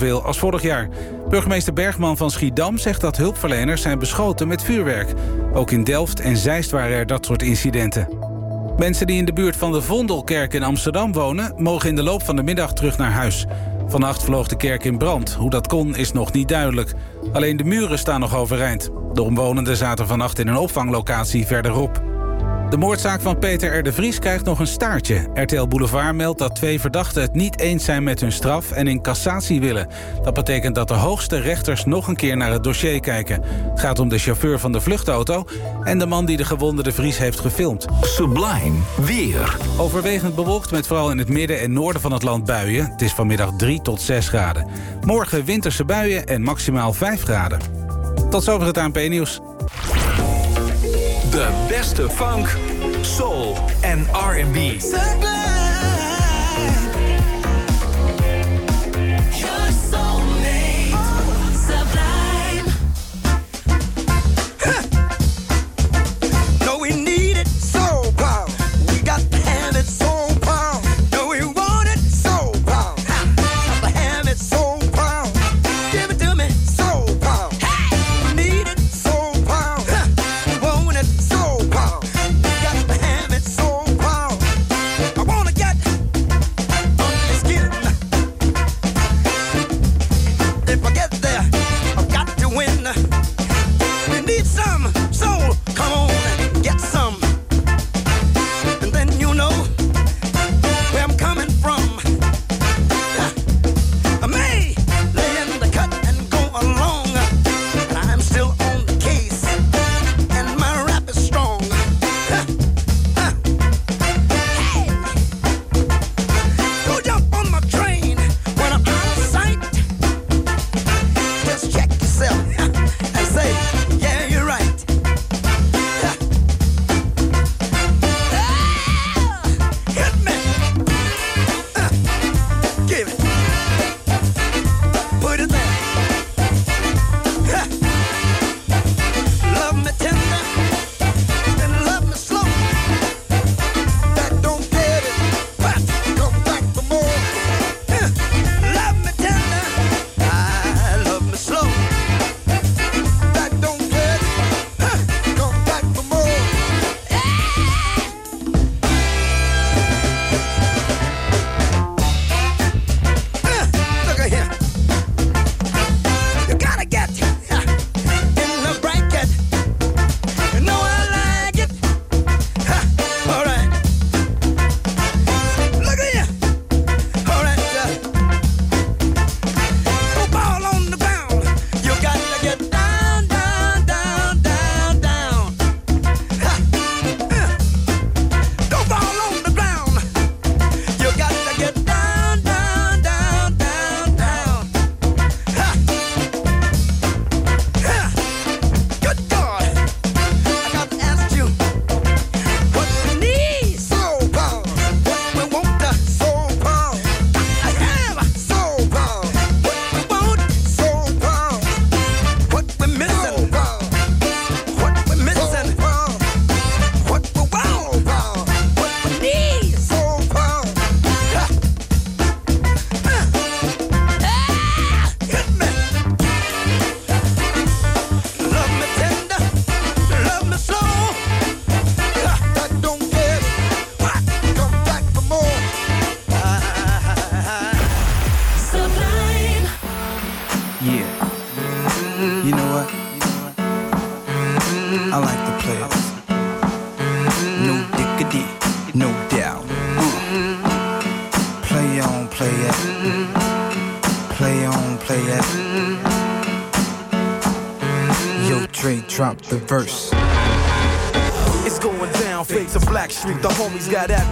veel als vorig jaar. Burgemeester Bergman van Schiedam zegt dat hulpverleners zijn beschoten met vuurwerk. Ook in Delft en Zeist waren er dat soort incidenten. Mensen die in de buurt van de Vondelkerk in Amsterdam wonen... mogen in de loop van de middag terug naar huis. Vannacht vloog de kerk in brand. Hoe dat kon is nog niet duidelijk. Alleen de muren staan nog overeind. De omwonenden zaten vannacht in een opvanglocatie verderop. De moordzaak van Peter R. de Vries krijgt nog een staartje. RTL Boulevard meldt dat twee verdachten het niet eens zijn met hun straf... en in cassatie willen. Dat betekent dat de hoogste rechters nog een keer naar het dossier kijken. Het gaat om de chauffeur van de vluchtauto... en de man die de gewonde de Vries heeft gefilmd. Sublime weer. Overwegend bewolkt met vooral in het midden en noorden van het land buien. Het is vanmiddag 3 tot 6 graden. Morgen winterse buien en maximaal 5 graden. Tot zover het ANP-nieuws. De beste funk, soul en R&B.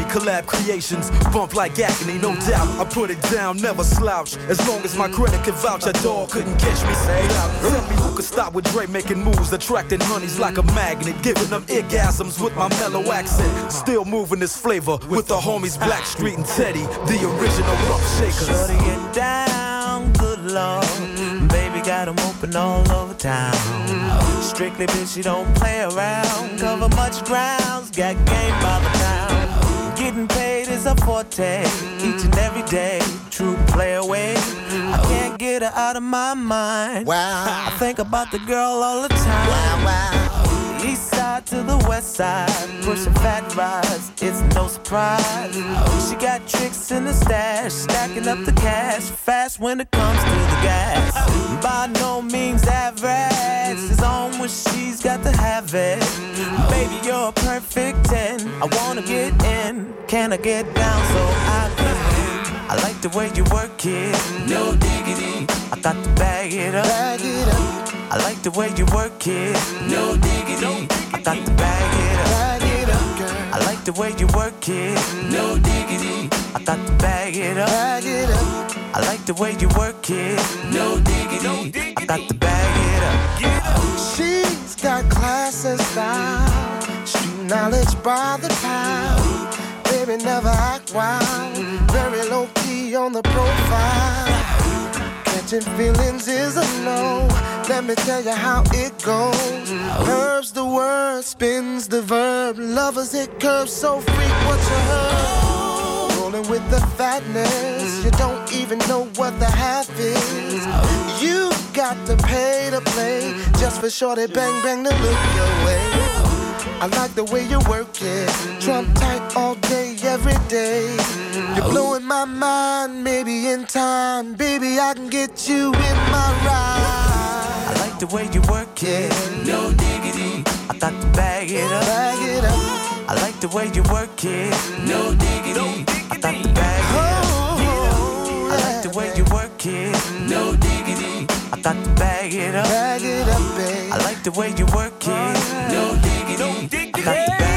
Collab creations. Bump like agony, no doubt. I put it down, never slouch. As long as my credit can vouch, a dog couldn't catch me. Tell me who could stop with Dre making moves, attracting honeys like a magnet, giving them orgasms with my mellow accent. Still moving this flavor with the homies Black Street and Teddy, the original rough shakers. Shutting it down, good lord. Baby got 'em open all over town. Strictly bitch, you don't play around. Cover much grounds, got game by the. Getting paid is a forte, each and every day. true play away. I can't get her out of my mind. Wow. I think about the girl all the time. Wow, wow. East side to the west side, pushing fat rides, it's no surprise. She got tricks in the stash, stacking up the cash, fast when it comes to gas. By no means average, it's on when she's got to have it. Baby, you're a perfect 10. I wanna get in, can I get down so I can? I like the way you work it, no diggity. I got to bag it up. Bag it up, I like the way you work it. No diggity. I got to bag it up. bag it up, girl. I like the way you work it. No diggity. I got to bag it up. Bag it up, like the way you work it. No diggity. I got to bag it up. She's got class and style, knowledge by the pound. Baby, never act wild, very low key on the profile. Catching feelings is a no. Let me tell you how it goes. Herbs the word, spins the verb. Lovers it curves so freak what you heard. Rolling with the fatness, you don't even know what the half is. You got to pay to play just for shorty bang bang to look your way. I like the way you work it, Trump tight all day, every day. You're blowing my mind, maybe in time, baby I can get you in my ride. I like the way you work it. No diggity. I got to bag it up. Bag it up, I like the way you work it. No diggity. I got to bag I got to bag it up. bag it up, babe. I like the way you work it. No diggity. I got to bag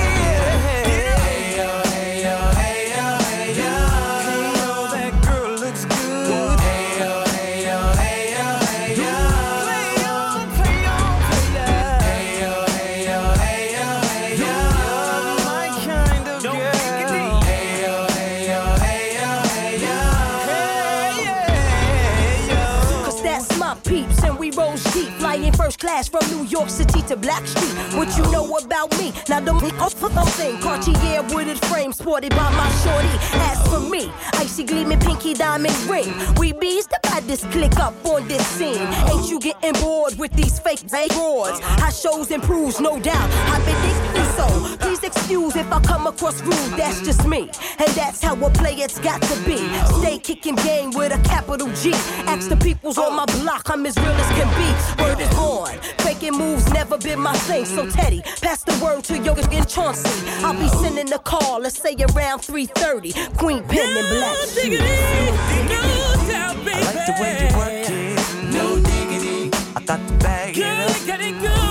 class from New York City to Black Street. What you know about me? Now the off for thing, Cartier wooded frame sported by my shorty. As for me, icy gleaming pinky diamond ring. We bees the baddest click up on this scene. Ain't you getting bored with these fake roars? Our shows improves, no doubt. I've been so. Please excuse if I come across rude. That's just me, and that's how a player's got to be. Stay kicking game with a capital G. Ask the peoples on my block, I'm as real as can be. Word is born. Faking moves never been my thing. So Teddy, pass the word to Yoga and Chauncey. I'll be sending a call, let's say around 3:30. Queen Pen and Black. Shoes. I like the way you work it. No diggity. I got to bag it up.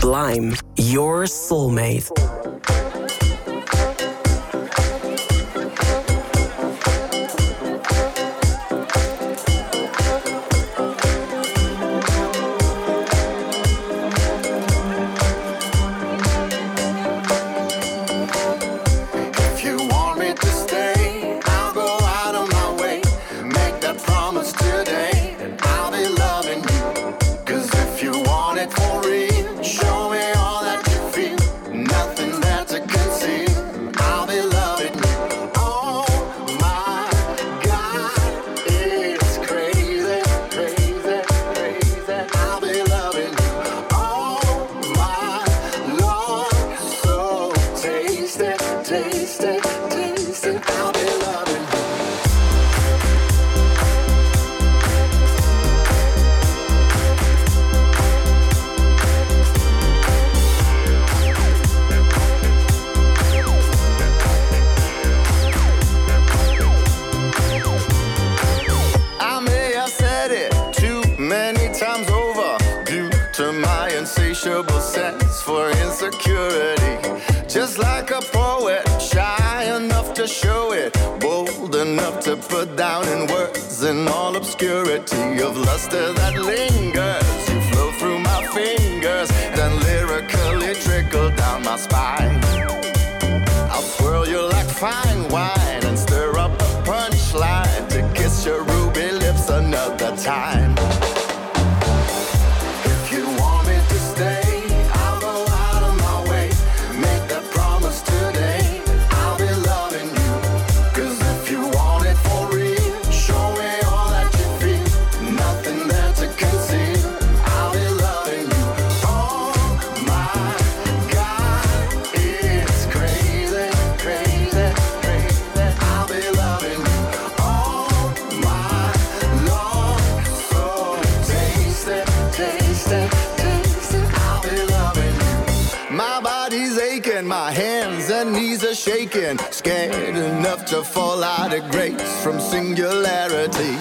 Sublime, your soulmate. to fall out of grace from singularity.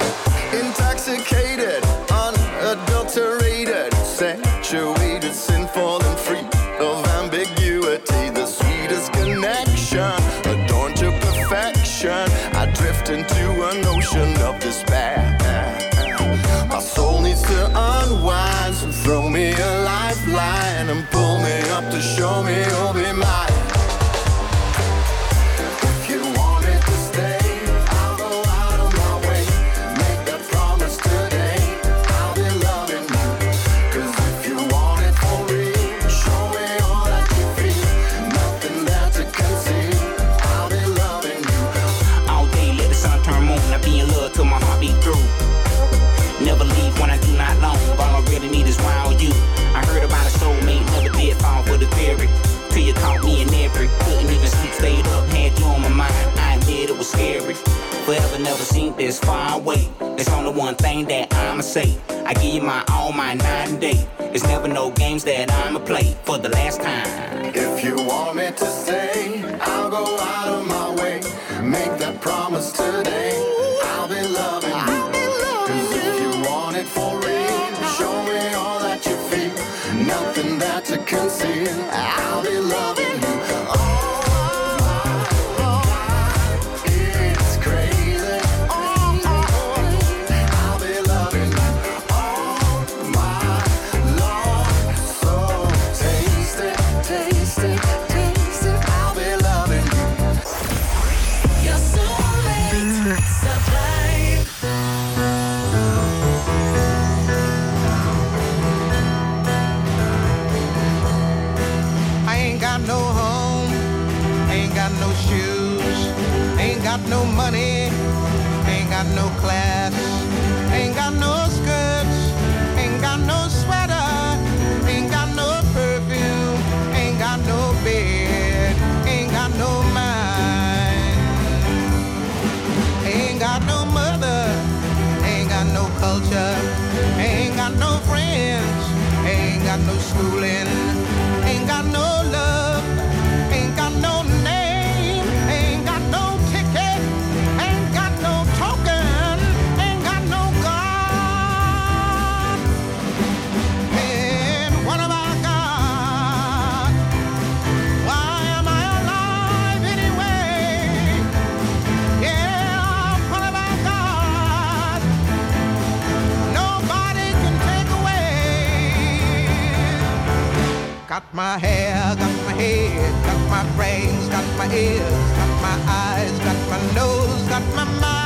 say. I give you my all, my night and day. It's never no games that I'ma play for the last time. If you want me to say, I'll go out of my way. Make that promise my hair, got my head, got my brains, got my ears, got my eyes, got my nose, got my mouth.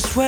just where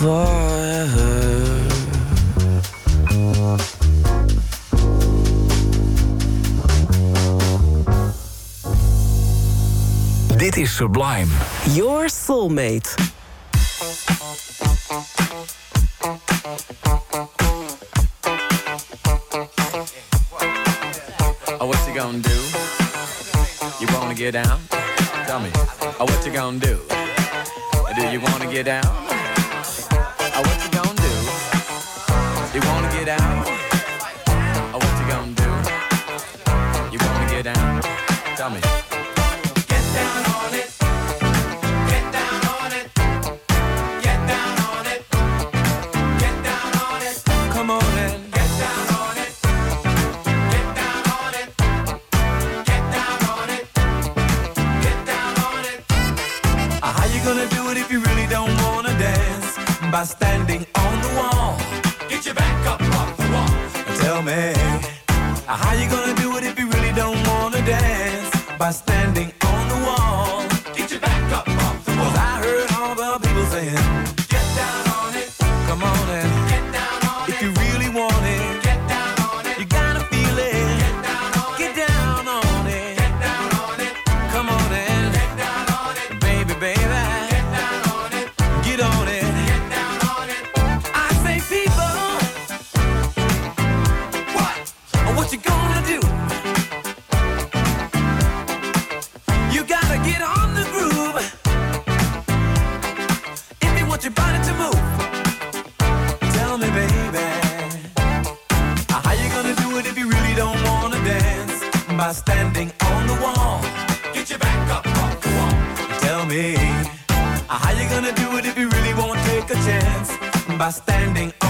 Dit is Sublime. Your soulmate. Oh, what you gonna do? You wanna get down? Tell me. Oh, what you gonna do? Do you wanna get down? standing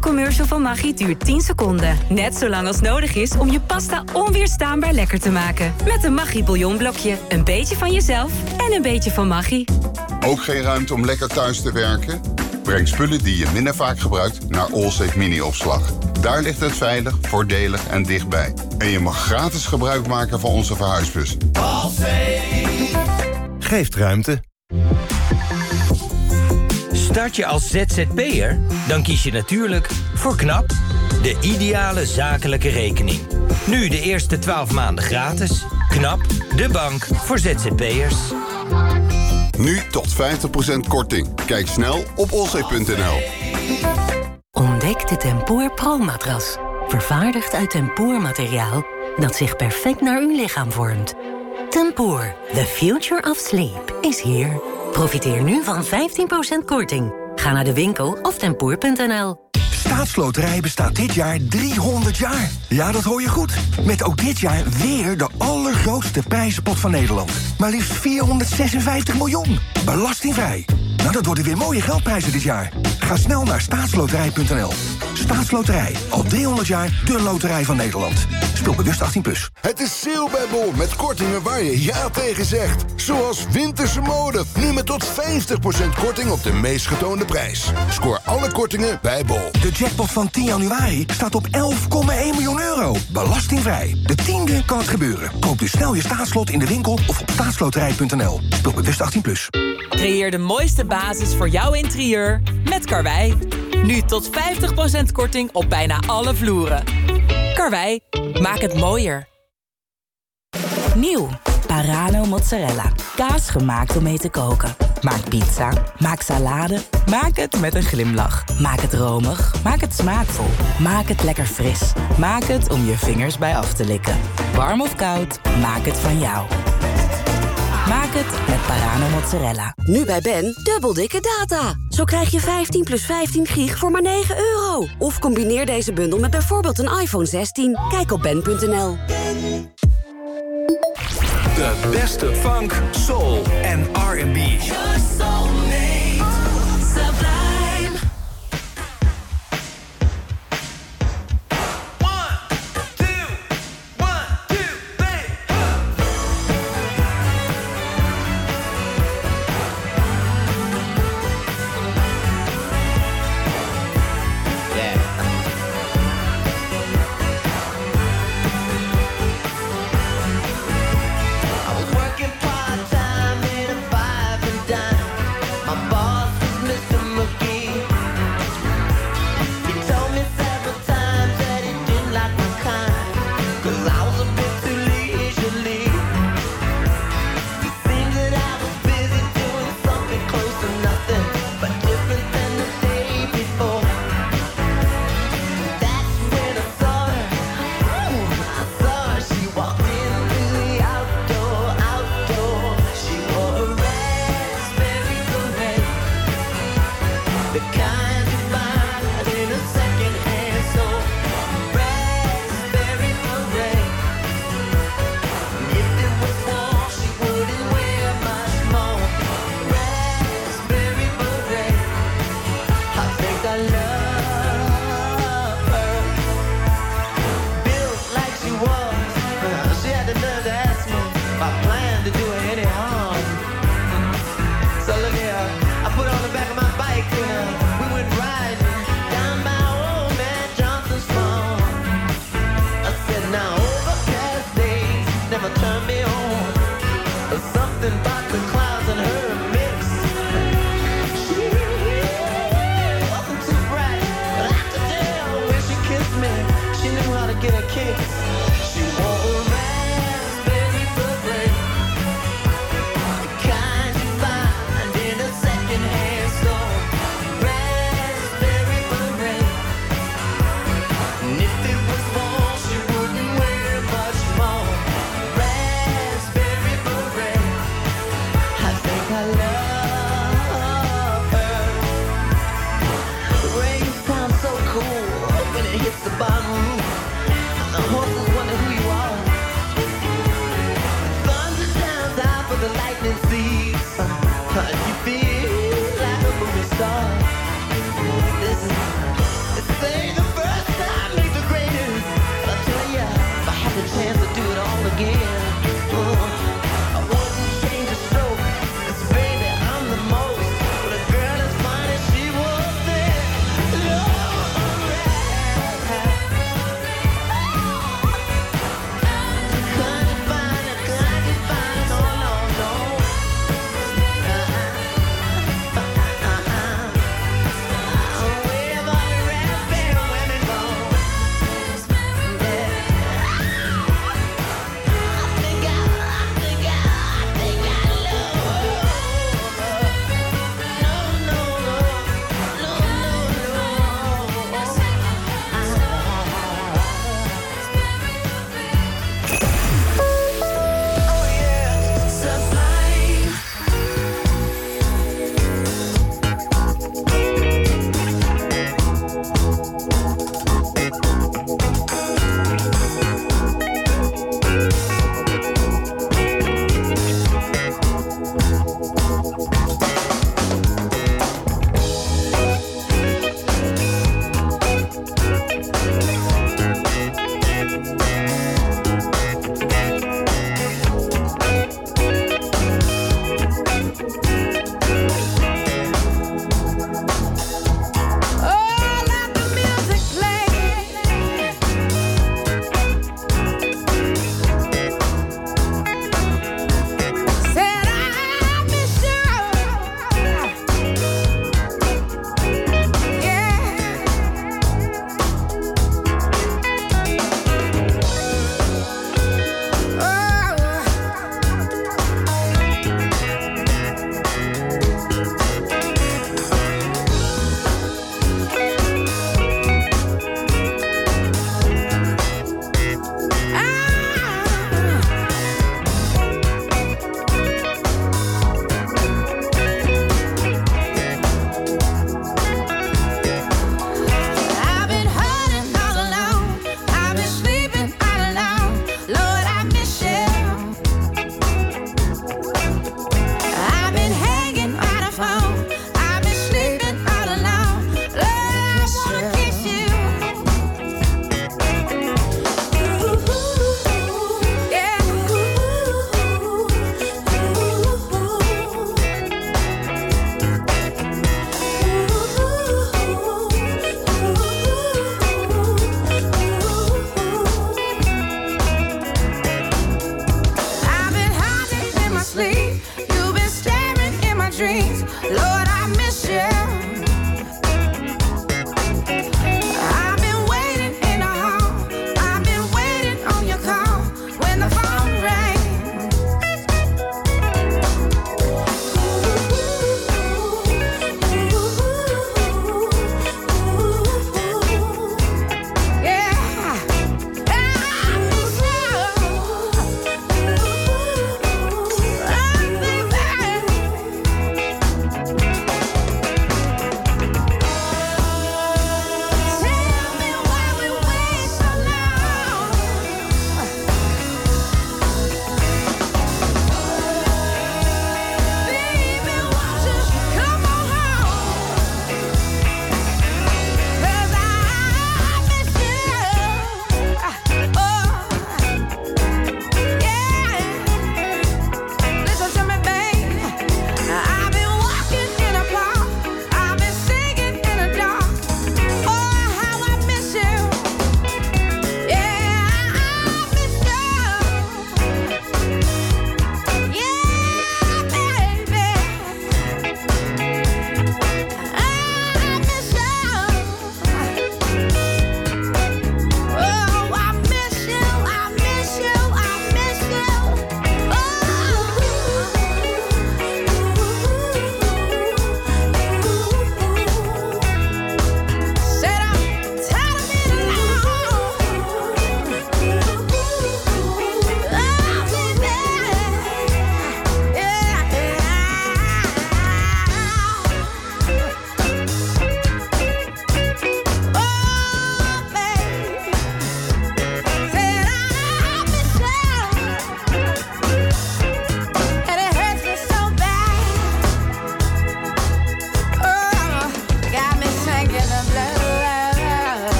commercial van Maggi duurt 10 seconden. Net zo lang als nodig is om je pasta onweerstaanbaar lekker te maken. Met een Maggi bouillonblokje. Een beetje van jezelf en een beetje van Maggi. Ook geen ruimte om lekker thuis te werken? Breng spullen die je minder vaak gebruikt naar Allsafe Mini-opslag. Daar ligt het veilig, voordelig en dichtbij. En je mag gratis gebruik maken van onze verhuisbus. Allsafe. Geeft ruimte. Start je als ZZP'er? Dan kies je natuurlijk voor KNAP, de ideale zakelijke rekening. Nu de eerste 12 maanden gratis. KNAP, de bank voor ZZP'ers. Nu tot 50% korting. Kijk snel op olzee.nl. Ontdek de Tempoor Pro-matras. Vervaardigd uit tempoormateriaal dat zich perfect naar uw lichaam vormt. Tempoor, the future of sleep, is here. Profiteer nu van 15% korting. Ga naar de winkel of tempoor.nl. Staatsloterij bestaat dit jaar 300 jaar. Ja, dat hoor je goed. Met ook dit jaar weer de allergrootste prijzenpot van Nederland. Maar liefst 456 miljoen. Belastingvrij. Nou, dat worden weer mooie geldprijzen dit jaar. Ga snel naar staatsloterij.nl. Staatsloterij. Al 300 jaar de loterij van Nederland. Speel bewust 18+. Plus. Het is sale bij Bol met kortingen waar je ja tegen zegt. Zoals winterse mode. Nu met tot 50% korting op de meest getoonde prijs. Scoor alle kortingen bij Bol. De jackpot van 10 januari staat op 11,1 miljoen euro. Belastingvrij. De tiende kan het gebeuren. Koop dus snel je staatslot in de winkel of op staatsloterij.nl. Speel bewust 18+. Plus. Creëer de mooiste basis voor jouw interieur met Karwei. Nu tot 50% korting op bijna alle vloeren. Karwei, maak het mooier. Nieuw, Parano mozzarella. Kaas gemaakt om mee te koken. Maak pizza, maak salade, maak het met een glimlach. Maak het romig, maak het smaakvol. Maak het lekker fris. Maak het om je vingers bij af te likken. Warm of koud, maak het van jou. Maak het met Parano mozzarella. Nu bij Ben, dubbel dikke data. Zo krijg je 15 plus 15 gig voor maar 9 euro. Of combineer deze bundel met bijvoorbeeld een iPhone 16. Kijk op ben.nl. De beste funk, soul en R&B.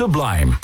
Sublime.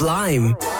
Blime.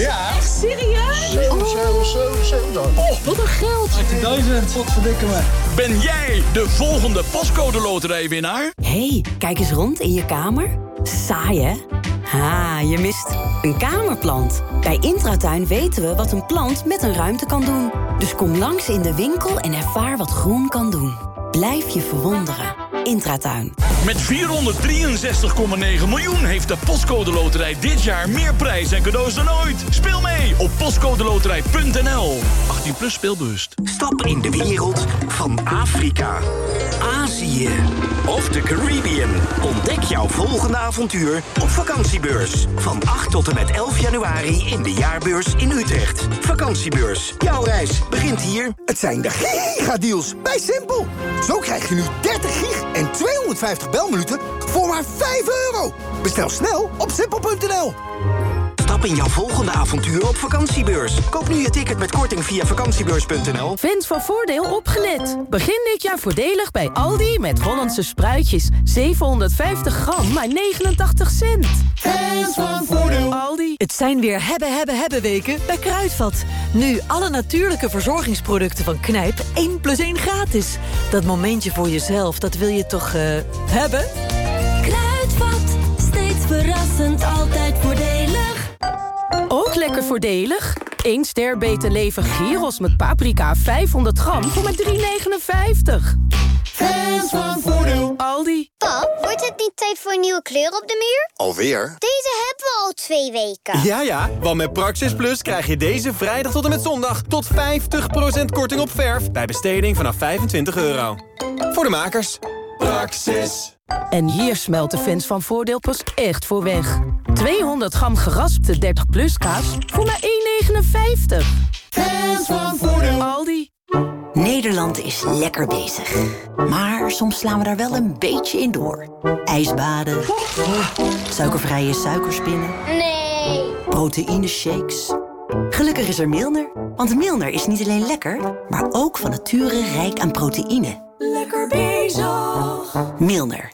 Ja. Echt serieus? 7, 7, 7, 7. Oh, wat een geld. 18.000, wat verdikken me. Ben jij de volgende postcode loterijwinnaar? hey, kijk eens rond in je kamer. Saai, hè? Ha, je mist een kamerplant. Bij Intratuin weten we wat een plant met een ruimte kan doen. Dus kom langs in de winkel en ervaar wat groen kan doen. Blijf je verwonderen. Intratuin. Met 463,9 miljoen heeft de Postcode Loterij dit jaar meer prijs en cadeaus dan ooit. Speel mee op postcodeloterij.nl. 18 plus speelbewust. Stap in de wereld van Afrika, Azië of de Caribbean. Ontdek jouw volgende avontuur op vakantiebeurs. Van 8 tot en met 11 januari in de jaarbeurs in Utrecht. Vakantiebeurs. Jouw reis begint hier. Het zijn de gigadeals bij Simpel. Zo krijg je nu 30 gig en 250 belminuten voor maar 5 euro. Bestel snel op simpel.nl. In jouw volgende avontuur op vakantiebeurs. Koop nu je ticket met korting via vakantiebeurs.nl. Fans van Voordeel opgelet. Begin dit jaar voordelig bij Aldi met Hollandse spruitjes. 750 gram, maar 89 cent. Fans van Voordeel. Aldi. Het zijn weer hebben, hebben, hebben weken bij Kruidvat. Nu alle natuurlijke verzorgingsproducten van Knijp 1 plus 1 gratis. Dat momentje voor jezelf, dat wil je toch eh, hebben? Kruidvat, steeds verrassend, altijd voordelig. Ook lekker voordelig. 1 ster beter leven gyros met paprika 500 gram voor maar 3,59. Fans van Voordeel. Aldi. Pap, wordt het niet tijd voor een nieuwe kleur op de muur? Alweer? Deze hebben we al twee weken. Ja, ja, want met Praxis Plus krijg je deze vrijdag tot en met zondag... tot 50% korting op verf bij besteding vanaf 25 euro. Voor de makers. Praxis. En hier smelt de fans van Voordeel pas echt voor weg. 200 gram geraspte 30 plus kaas voor maar 1,59. Fans van Voordeel. Aldi. Nederland is lekker bezig. Maar soms slaan we daar wel een beetje in door. Ijsbaden. Suikervrije suikerspinnen. Nee. Proteïne shakes. Gelukkig is er Milner. Want Milner is niet alleen lekker, maar ook van nature rijk aan proteïne. Lekker bezig. Milner.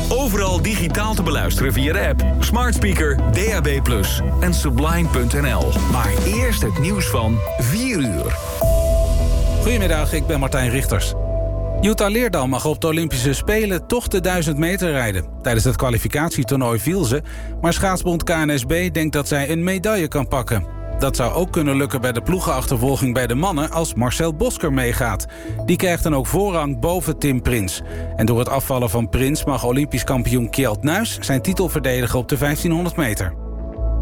Overal digitaal te beluisteren via de app, smart speaker, DAB+, en sublime.nl. Maar eerst het nieuws van 4 uur. Goedemiddag, ik ben Martijn Richters. Jutta Leerdam mag op de Olympische Spelen toch de 1000 meter rijden. Tijdens het kwalificatietoernooi viel ze, maar schaatsbond KNSB denkt dat zij een medaille kan pakken. Dat zou ook kunnen lukken bij de ploegenachtervolging bij de mannen als Marcel Bosker meegaat. Die krijgt dan ook voorrang boven Tim Prins. En door het afvallen van Prins mag Olympisch kampioen Kjeld Nuis zijn titel verdedigen op de 1500 meter.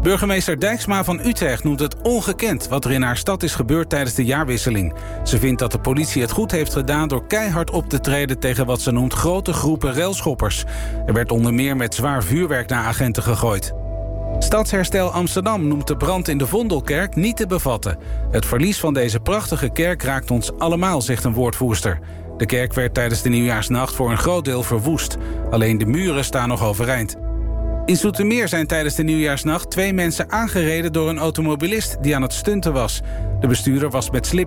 Burgemeester Dijksma van Utrecht noemt het ongekend wat er in haar stad is gebeurd tijdens de jaarwisseling. Ze vindt dat de politie het goed heeft gedaan door keihard op te treden tegen wat ze noemt grote groepen railschoppers. Er werd onder meer met zwaar vuurwerk naar agenten gegooid. Stadsherstel Amsterdam noemt de brand in de Vondelkerk niet te bevatten. Het verlies van deze prachtige kerk raakt ons allemaal, zegt een woordvoerster. De kerk werd tijdens de nieuwjaarsnacht voor een groot deel verwoest. Alleen de muren staan nog overeind. In Zoetermeer zijn tijdens de nieuwjaarsnacht twee mensen aangereden door een automobilist die aan het stunten was. De bestuurder was met slip